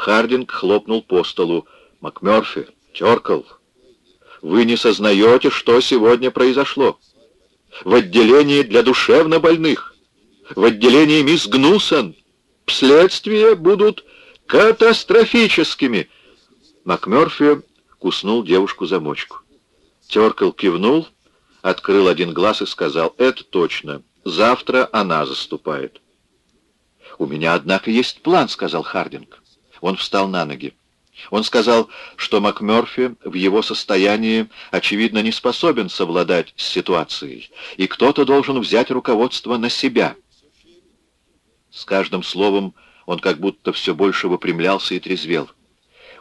Хардинг хлопнул по столу. «МакМёрфи, Теркл, вы не сознаете, что сегодня произошло? В отделении для душевнобольных, в отделении мисс Гнусон, следствия будут катастрофическими!» МакМёрфи куснул девушку за мочку. Теркл кивнул, открыл один глаз и сказал, «Это точно. Завтра она заступает». «У меня, однако, есть план», — сказал Хардинг. Он встал на ноги. Он сказал, что МакМёрфи в его состоянии, очевидно, не способен совладать с ситуацией, и кто-то должен взять руководство на себя. С каждым словом он как будто все больше выпрямлялся и трезвел.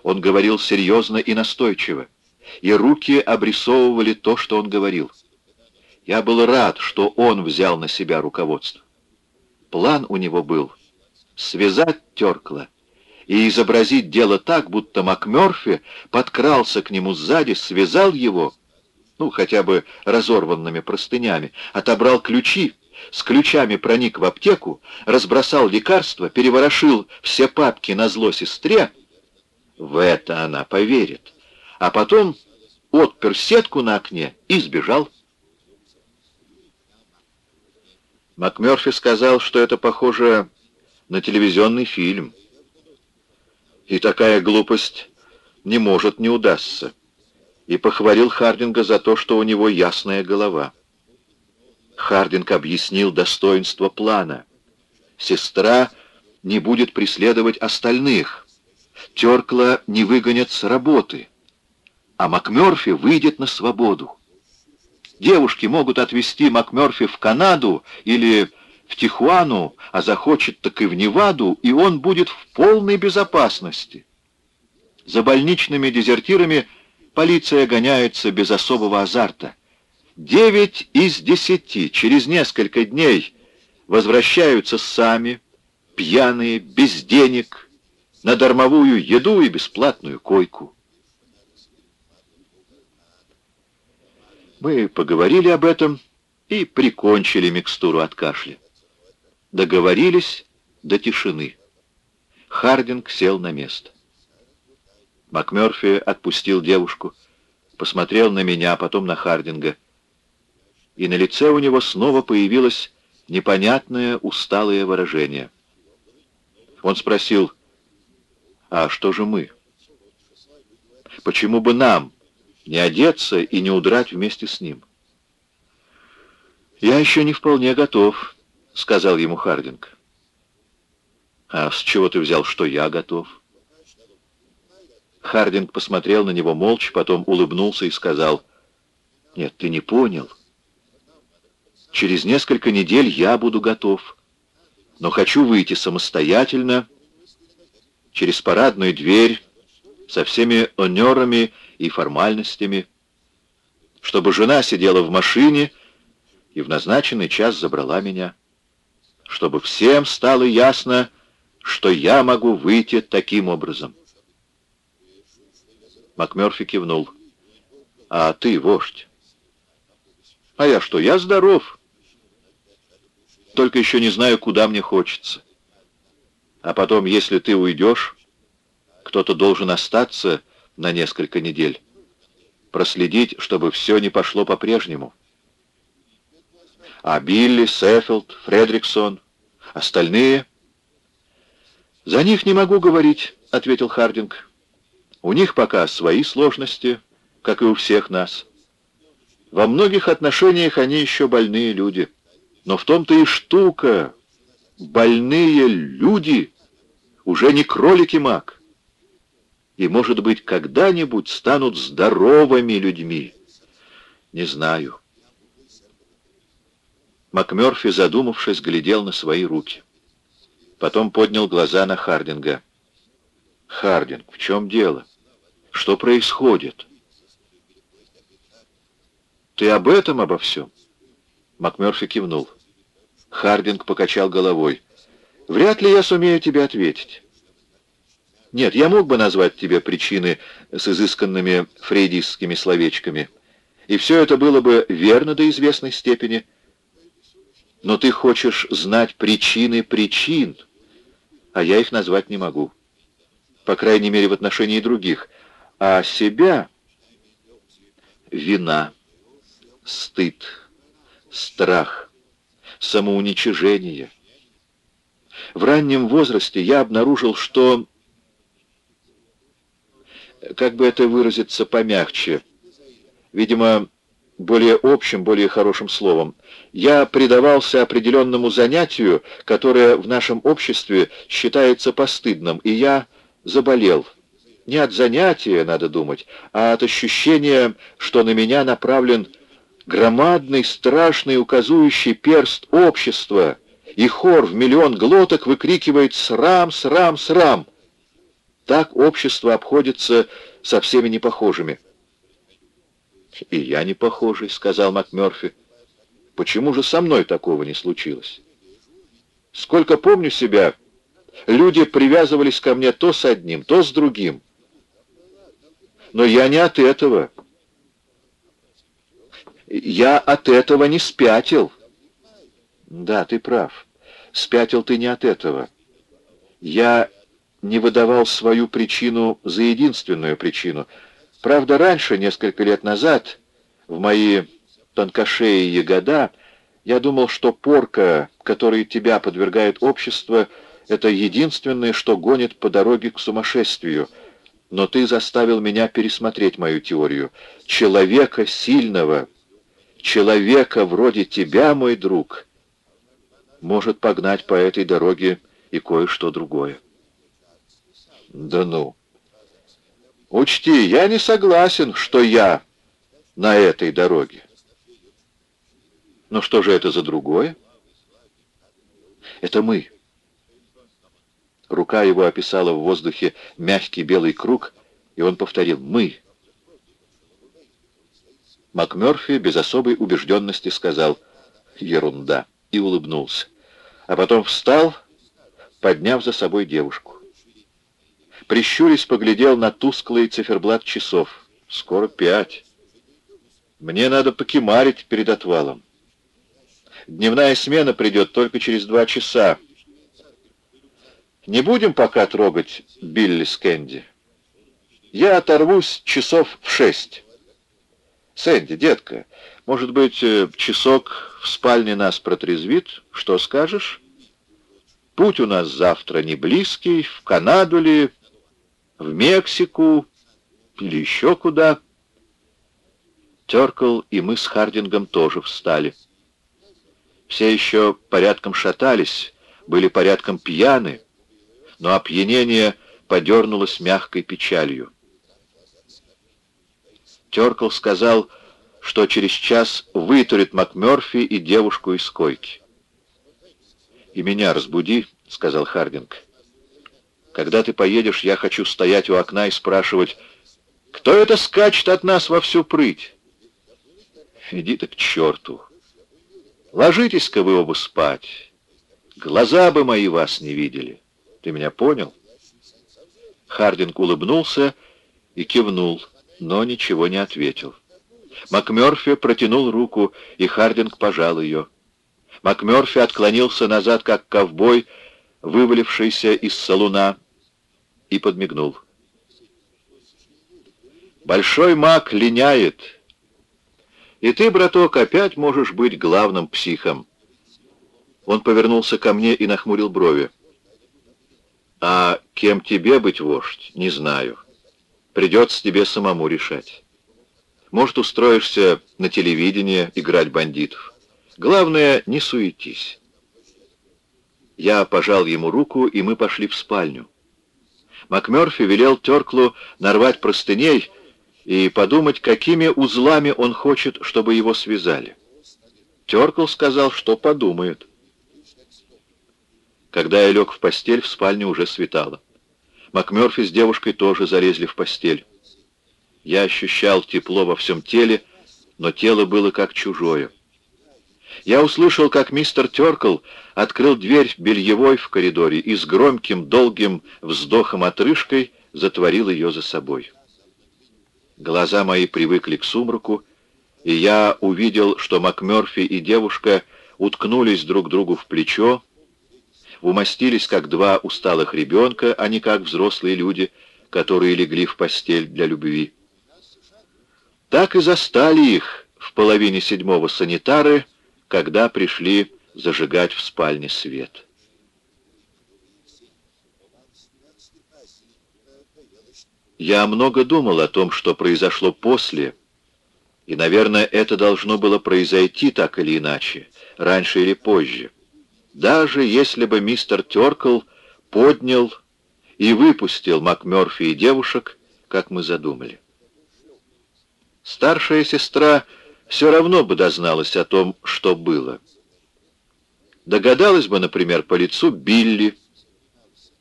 Он говорил серьезно и настойчиво, и руки обрисовывали то, что он говорил. Я был рад, что он взял на себя руководство. План у него был связать Теркла и изобразить дело так, будто МакМёрфи подкрался к нему сзади, связал его, ну, хотя бы разорванными простынями, отобрал ключи, с ключами проник в аптеку, разбросал лекарства, переворошил все папки на зло сестре. В это она поверит. А потом отпер сетку на окне и сбежал. МакМёрфи сказал, что это похоже на телевизионный фильм. И такая глупость не может не удастся. И похвалил Хардинга за то, что у него ясная голова. Хардинг объяснил достоинство плана. Сестра не будет преследовать остальных. Теркла не выгонят с работы. А МакМёрфи выйдет на свободу. Девушки могут отвезти МакМёрфи в Канаду или в Тихуану, а захочет так и в Неваду, и он будет в полной безопасности. За больничными дезертирами полиция гоняется без особого азарта. Девять из десяти через несколько дней возвращаются сами, пьяные, без денег, на дармовую еду и бесплатную койку. Мы поговорили об этом и прикончили микстуру от кашля. Договорились до тишины. Хардинг сел на место. МакМёрфи отпустил девушку, посмотрел на меня, а потом на Хардинга. И на лице у него снова появилось непонятное усталое выражение. Он спросил, «А что же мы? Почему бы нам не одеться и не удрать вместе с ним?» «Я еще не вполне готов», — сказал ему Хардинг. «А с чего ты взял, что я готов?» Хардинг посмотрел на него молча, потом улыбнулся и сказал, «Нет, ты не понял. Через несколько недель я буду готов, но хочу выйти самостоятельно, через парадную дверь, со всеми онерами и формальностями, чтобы жена сидела в машине и в назначенный час забрала меня» чтобы всем стало ясно, что я могу выйти таким образом. МакМёрфи кивнул. «А ты, вождь?» «А я что, я здоров. Только еще не знаю, куда мне хочется. А потом, если ты уйдешь, кто-то должен остаться на несколько недель, проследить, чтобы все не пошло по-прежнему». А Билли, Сеффилд, Фредриксон, остальные... «За них не могу говорить», — ответил Хардинг. «У них пока свои сложности, как и у всех нас. Во многих отношениях они еще больные люди. Но в том-то и штука. Больные люди уже не кролики маг. И, может быть, когда-нибудь станут здоровыми людьми. Не знаю». МакМёрфи, задумавшись, глядел на свои руки. Потом поднял глаза на Хардинга. «Хардинг, в чем дело? Что происходит?» «Ты об этом, обо всем?» МакМёрфи кивнул. Хардинг покачал головой. «Вряд ли я сумею тебе ответить. Нет, я мог бы назвать тебе причины с изысканными фрейдистскими словечками, и все это было бы верно до известной степени, — но ты хочешь знать причины причин, а я их назвать не могу. по крайней мере в отношении других, а себя — вина, стыд, страх, самоуничижение. В раннем возрасте я обнаружил, что, как бы это выразиться помягче, видимо, более общим, более хорошим словом, я предавался определенному занятию, которое в нашем обществе считается постыдным, и я заболел. Не от занятия, надо думать, а от ощущения, что на меня направлен громадный, страшный, указующий перст общества, и хор в миллион глоток выкрикивает «Срам, срам, срам!». Так общество обходится со всеми непохожими. «И я не похожий», — сказал МакМёрфи. «Почему же со мной такого не случилось? Сколько помню себя, люди привязывались ко мне то с одним, то с другим. Но я не от этого. Я от этого не спятил». «Да, ты прав. Спятил ты не от этого. Я не выдавал свою причину за единственную причину — Правда, раньше, несколько лет назад, в мои тонкошеие года, я думал, что порка, которой тебя подвергает общество, это единственное, что гонит по дороге к сумасшествию. Но ты заставил меня пересмотреть мою теорию. Человека сильного, человека вроде тебя, мой друг, может погнать по этой дороге и кое-что другое. Да ну! Учти, я не согласен, что я на этой дороге. Но что же это за другое? Это мы. Рука его описала в воздухе мягкий белый круг, и он повторил «Мы». МакМёрфи без особой убежденности сказал «Ерунда» и улыбнулся, а потом встал, подняв за собой девушку прищурясь, поглядел на тусклый циферблат часов. Скоро пять. Мне надо покемарить перед отвалом. Дневная смена придет только через два часа. Не будем пока трогать Билли Скэнди. Я оторвусь часов в шесть. Сэнди, детка, может быть, э, часок в спальне нас протрезвит? Что скажешь? Путь у нас завтра не близкий, в Канаду ли в Мексику или еще куда. Теркл и мы с Хардингом тоже встали. Все еще порядком шатались, были порядком пьяны, но опьянение подернулось мягкой печалью. Теркл сказал, что через час вытурит МакМёрфи и девушку из койки. «И меня разбуди», — сказал Хардинг. Когда ты поедешь, я хочу стоять у окна и спрашивать, кто это скачет от нас во всю прыть? Иди ты к черту. Ложитесь-ка вы оба спать. Глаза бы мои вас не видели. Ты меня понял? Хардинг улыбнулся и кивнул, но ничего не ответил. МакМёрфи протянул руку, и Хардинг пожал ее. МакМёрфи отклонился назад, как ковбой, вывалившийся из салуна, и подмигнул. «Большой маг линяет, и ты, браток, опять можешь быть главным психом». Он повернулся ко мне и нахмурил брови. «А кем тебе быть, вождь, не знаю. Придется тебе самому решать. Может, устроишься на телевидение играть бандитов. Главное, не суетись». Я пожал ему руку, и мы пошли в спальню. МакМёрфи велел Терклу нарвать простыней и подумать, какими узлами он хочет, чтобы его связали. Теркл сказал, что подумает. Когда я лег в постель, в спальне уже светало. МакМёрфи с девушкой тоже залезли в постель. Я ощущал тепло во всем теле, но тело было как чужое. Я услышал, как мистер Теркл открыл дверь бельевой в коридоре и с громким долгим вздохом-отрыжкой затворил ее за собой. Глаза мои привыкли к сумраку, и я увидел, что МакМёрфи и девушка уткнулись друг другу в плечо, умостились как два усталых ребенка, а не как взрослые люди, которые легли в постель для любви. Так и застали их в половине седьмого санитары, когда пришли зажигать в спальне свет. Я много думал о том, что произошло после, и, наверное, это должно было произойти так или иначе, раньше или позже. Даже если бы мистер Теркл поднял и выпустил МакМёрфи и девушек, как мы задумали. Старшая сестра все равно бы дозналась о том, что было. Догадалась бы, например, по лицу Билли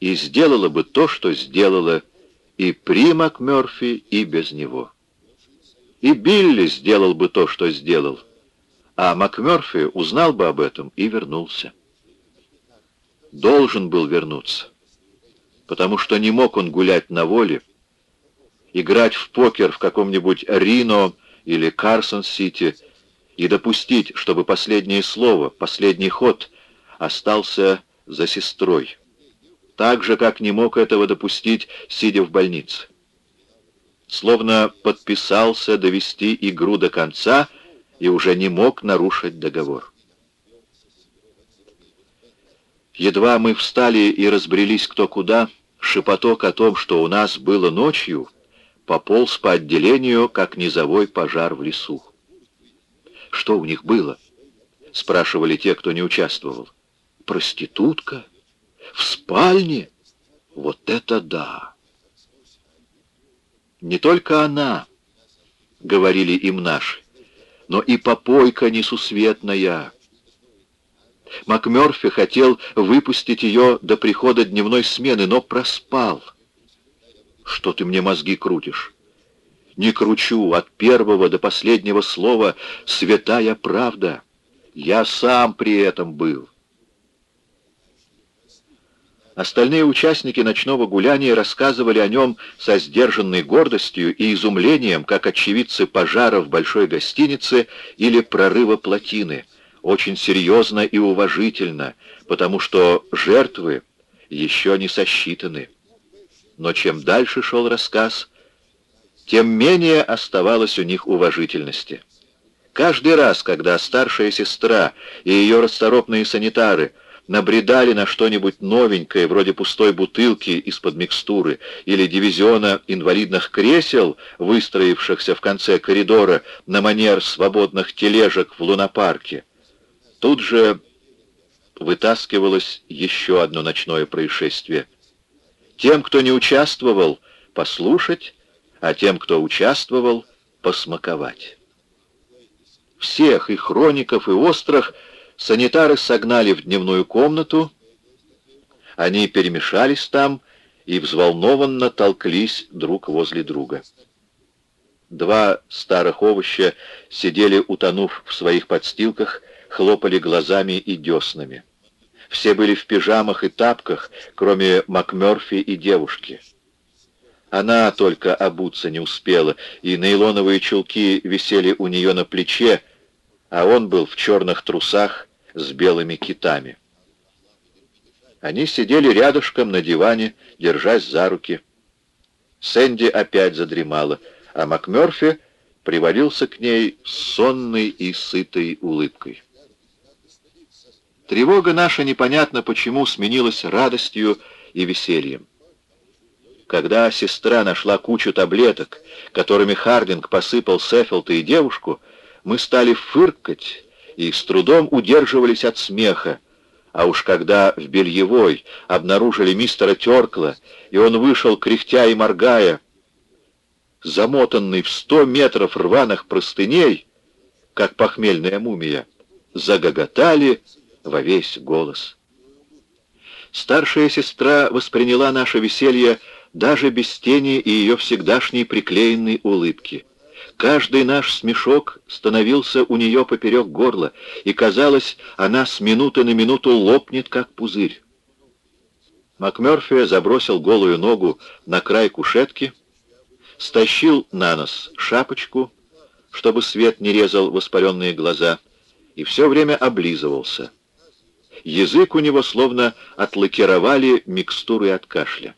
и сделала бы то, что сделала и при МакМёрфи, и без него. И Билли сделал бы то, что сделал, а МакМёрфи узнал бы об этом и вернулся. Должен был вернуться, потому что не мог он гулять на воле, играть в покер в каком-нибудь Рино или Карсон-Сити и допустить, чтобы последнее слово, последний ход остался за сестрой. Так же, как не мог этого допустить, сидя в больнице. Словно подписался довести игру до конца и уже не мог нарушить договор. Едва мы встали и разбрелись кто куда, шепоток о том, что у нас было ночью — пополз по отделению, как низовой пожар в лесу. «Что у них было?» — спрашивали те, кто не участвовал. «Проститутка? В спальне? Вот это да!» «Не только она», — говорили им наши, — «но и попойка несусветная». МакМёрфи хотел выпустить ее до прихода дневной смены, но проспал — что ты мне мозги крутишь? Не кручу от первого до последнего слова святая правда. Я сам при этом был. Остальные участники ночного гуляния рассказывали о нем со сдержанной гордостью и изумлением, как очевидцы пожара в большой гостинице или прорыва плотины, очень серьезно и уважительно, потому что жертвы еще не сосчитаны но чем дальше шел рассказ, тем менее оставалось у них уважительности. Каждый раз, когда старшая сестра и ее расторопные санитары набредали на что-нибудь новенькое, вроде пустой бутылки из-под микстуры или дивизиона инвалидных кресел, выстроившихся в конце коридора на манер свободных тележек в лунопарке, тут же вытаскивалось еще одно ночное происшествие — тем, кто не участвовал, послушать, а тем, кто участвовал, посмаковать. Всех, и хроников, и острых, санитары согнали в дневную комнату, они перемешались там и взволнованно толклись друг возле друга. Два старых овоща сидели, утонув в своих подстилках, хлопали глазами и деснами. Все были в пижамах и тапках, кроме МакМёрфи и девушки. Она только обуться не успела, и нейлоновые чулки висели у нее на плече, а он был в черных трусах с белыми китами. Они сидели рядышком на диване, держась за руки. Сэнди опять задремала, а МакМёрфи привалился к ней сонной и сытой улыбкой. Тревога наша непонятно почему сменилась радостью и весельем. Когда сестра нашла кучу таблеток, которыми Хардинг посыпал Сеффилда и девушку, мы стали фыркать и с трудом удерживались от смеха, а уж когда в бельевой обнаружили мистера Теркла, и он вышел, кряхтя и моргая, замотанный в сто метров рваных простыней, как похмельная мумия, загоготали, во весь голос. Старшая сестра восприняла наше веселье даже без тени и ее всегдашней приклеенной улыбки. Каждый наш смешок становился у нее поперек горла, и, казалось, она с минуты на минуту лопнет, как пузырь. МакМёрфи забросил голую ногу на край кушетки, стащил на нос шапочку, чтобы свет не резал воспаленные глаза, и все время облизывался — Язык у него словно отлакировали микстурой от кашля.